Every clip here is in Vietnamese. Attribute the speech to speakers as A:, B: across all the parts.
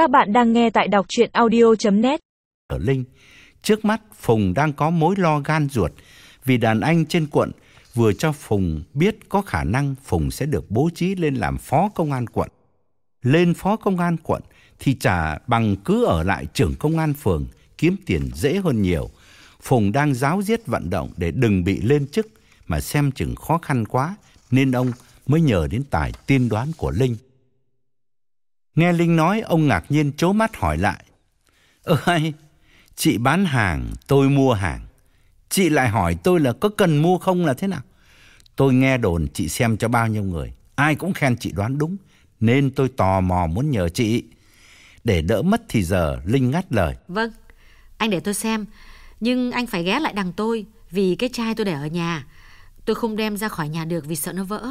A: Các bạn đang nghe tại đọc chuyện audio.net
B: Ở Linh, trước mắt Phùng đang có mối lo gan ruột vì đàn anh trên quận vừa cho Phùng biết có khả năng Phùng sẽ được bố trí lên làm phó công an quận. Lên phó công an quận thì trả bằng cứ ở lại trưởng công an phường kiếm tiền dễ hơn nhiều. Phùng đang giáo diết vận động để đừng bị lên chức mà xem chừng khó khăn quá nên ông mới nhờ đến tài tiên đoán của Linh. Nghe Linh nói, ông ngạc nhiên chố mắt hỏi lại. Ơi, chị bán hàng, tôi mua hàng. Chị lại hỏi tôi là có cần mua không là thế nào? Tôi nghe đồn chị xem cho bao nhiêu người. Ai cũng khen chị đoán đúng. Nên tôi tò mò muốn nhờ chị. Để đỡ mất thì giờ, Linh ngắt lời.
C: Vâng, anh để tôi xem. Nhưng anh phải ghé lại đằng tôi vì cái chai tôi để ở nhà. Tôi không đem ra khỏi nhà được vì sợ nó vỡ.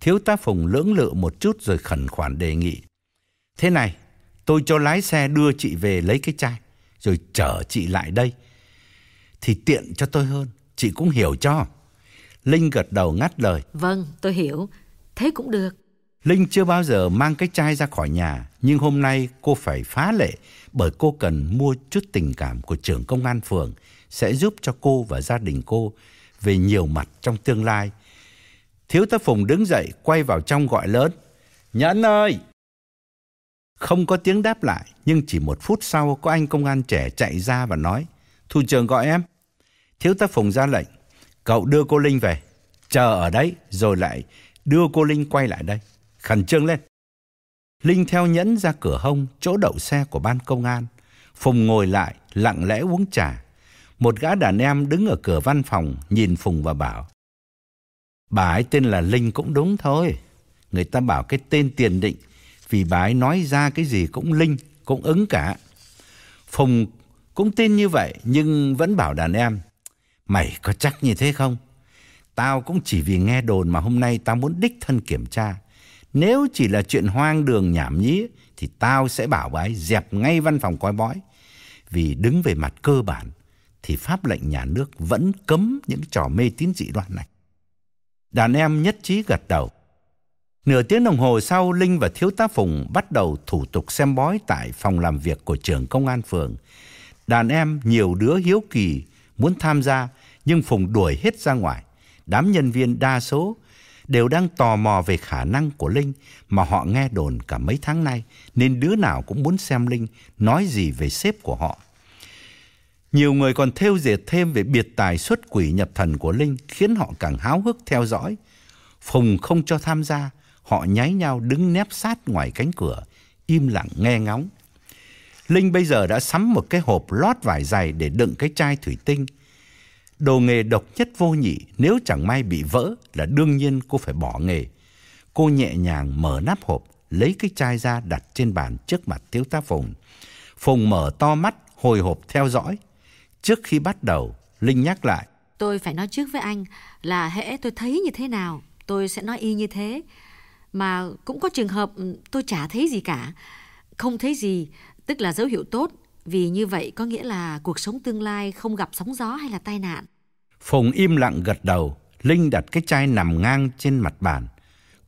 B: Thiếu tá Phùng lưỡng lự một chút rồi khẩn khoản đề nghị. Thế này, tôi cho lái xe đưa chị về lấy cái chai, rồi chở chị lại đây. Thì tiện cho tôi hơn, chị cũng hiểu cho. Linh gật đầu ngắt lời.
C: Vâng, tôi hiểu. Thế cũng được.
B: Linh chưa bao giờ mang cái chai ra khỏi nhà, nhưng hôm nay cô phải phá lệ bởi cô cần mua chút tình cảm của trưởng công an phường sẽ giúp cho cô và gia đình cô về nhiều mặt trong tương lai. Thiếu tá Phùng đứng dậy, quay vào trong gọi lớn. Nhẫn ơi! Không có tiếng đáp lại, nhưng chỉ một phút sau có anh công an trẻ chạy ra và nói. Thủ trưởng gọi em. Thiếu tá Phùng ra lệnh. Cậu đưa cô Linh về. Chờ ở đấy, rồi lại đưa cô Linh quay lại đây. Khẩn trương lên. Linh theo nhẫn ra cửa hông, chỗ đậu xe của ban công an. Phùng ngồi lại, lặng lẽ uống trà. Một gã đàn em đứng ở cửa văn phòng, nhìn Phùng và bảo. Bà ấy tên là Linh cũng đúng thôi. Người ta bảo cái tên tiền định vì bà ấy nói ra cái gì cũng linh, cũng ứng cả. Phùng cũng tin như vậy nhưng vẫn bảo đàn em, mày có chắc như thế không? Tao cũng chỉ vì nghe đồn mà hôm nay tao muốn đích thân kiểm tra. Nếu chỉ là chuyện hoang đường nhảm nhí thì tao sẽ bảo bà ấy dẹp ngay văn phòng coi bói. Vì đứng về mặt cơ bản thì pháp lệnh nhà nước vẫn cấm những trò mê tín dị đoan này. Đàn em nhất trí gật đầu. Nửa tiếng đồng hồ sau, Linh và Thiếu tá Phùng bắt đầu thủ tục xem bói tại phòng làm việc của trưởng công an phường. Đàn em nhiều đứa hiếu kỳ muốn tham gia, nhưng Phùng đuổi hết ra ngoài. Đám nhân viên đa số đều đang tò mò về khả năng của Linh mà họ nghe đồn cả mấy tháng nay, nên đứa nào cũng muốn xem Linh nói gì về sếp của họ. Nhiều người còn thêu dệt thêm về biệt tài xuất quỷ nhập thần của Linh khiến họ càng háo hức theo dõi. Phùng không cho tham gia, họ nháy nhau đứng nép sát ngoài cánh cửa, im lặng nghe ngóng. Linh bây giờ đã sắm một cái hộp lót vải dày để đựng cái chai thủy tinh. Đồ nghề độc nhất vô nhị, nếu chẳng may bị vỡ là đương nhiên cô phải bỏ nghề. Cô nhẹ nhàng mở nắp hộp, lấy cái chai ra đặt trên bàn trước mặt thiếu tá Phùng. Phùng mở to mắt, hồi hộp theo dõi. Trước khi bắt đầu, Linh nhắc lại.
C: Tôi phải nói trước với anh là hễ tôi thấy như thế nào, tôi sẽ nói y như thế. Mà cũng có trường hợp tôi chả thấy gì cả. Không thấy gì, tức là dấu hiệu tốt. Vì như vậy có nghĩa là cuộc sống tương lai không gặp sóng gió hay là tai nạn.
B: Phùng im lặng gật đầu. Linh đặt cái chai nằm ngang trên mặt bàn.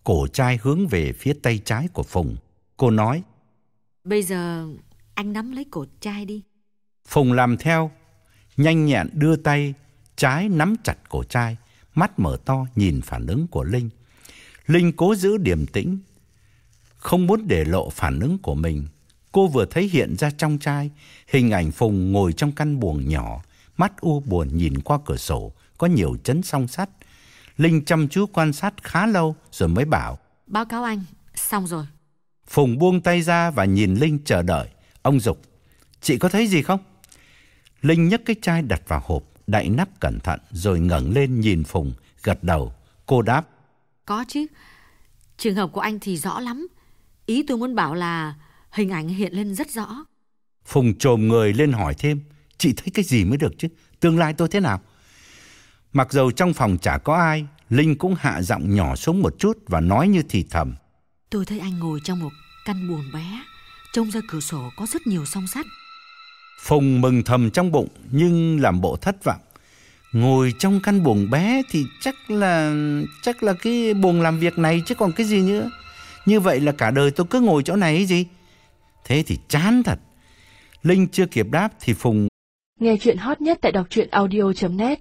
B: Cổ chai hướng về phía tay trái của Phùng. Cô nói.
C: Bây giờ anh nắm lấy cổ chai đi.
B: Phùng làm theo. Nhanh nhẹn đưa tay trái nắm chặt cổ chai. Mắt mở to nhìn phản ứng của Linh. Linh cố giữ điềm tĩnh, không muốn để lộ phản ứng của mình. Cô vừa thấy hiện ra trong chai, hình ảnh Phùng ngồi trong căn buồng nhỏ, mắt u buồn nhìn qua cửa sổ, có nhiều chấn song sắt. Linh chăm chú quan sát khá lâu rồi mới bảo.
C: Báo cáo anh, xong rồi.
B: Phùng buông tay ra và nhìn Linh chờ đợi. Ông Dục, chị có thấy gì không? Linh nhấc cái chai đặt vào hộp, đậy nắp cẩn thận rồi ngẩng lên nhìn Phùng, gật đầu. Cô đáp.
C: Có chứ. Trường hợp của anh thì rõ lắm. Ý tôi muốn bảo là hình ảnh hiện lên rất rõ.
B: Phùng trồm người lên hỏi thêm. Chị thấy cái gì mới được chứ? Tương lai tôi thế nào? Mặc dầu trong phòng chả có ai, Linh cũng hạ giọng nhỏ xuống một chút và nói như thì thầm.
C: Tôi thấy anh ngồi trong một căn buồng bé, trông ra cửa sổ có rất nhiều song sắt.
B: Phùng mừng thầm trong bụng nhưng làm bộ thất vọng. Ngồi trong căn buồng bé thì chắc là chắc là cái buồng làm việc này chứ còn cái gì nữa. Như vậy là cả đời tôi cứ ngồi chỗ này ấy gì? Thế thì chán thật. Linh chưa kịp đáp thì Phùng
A: Nghe chuyện hot nhất tại đọc truyện audio.net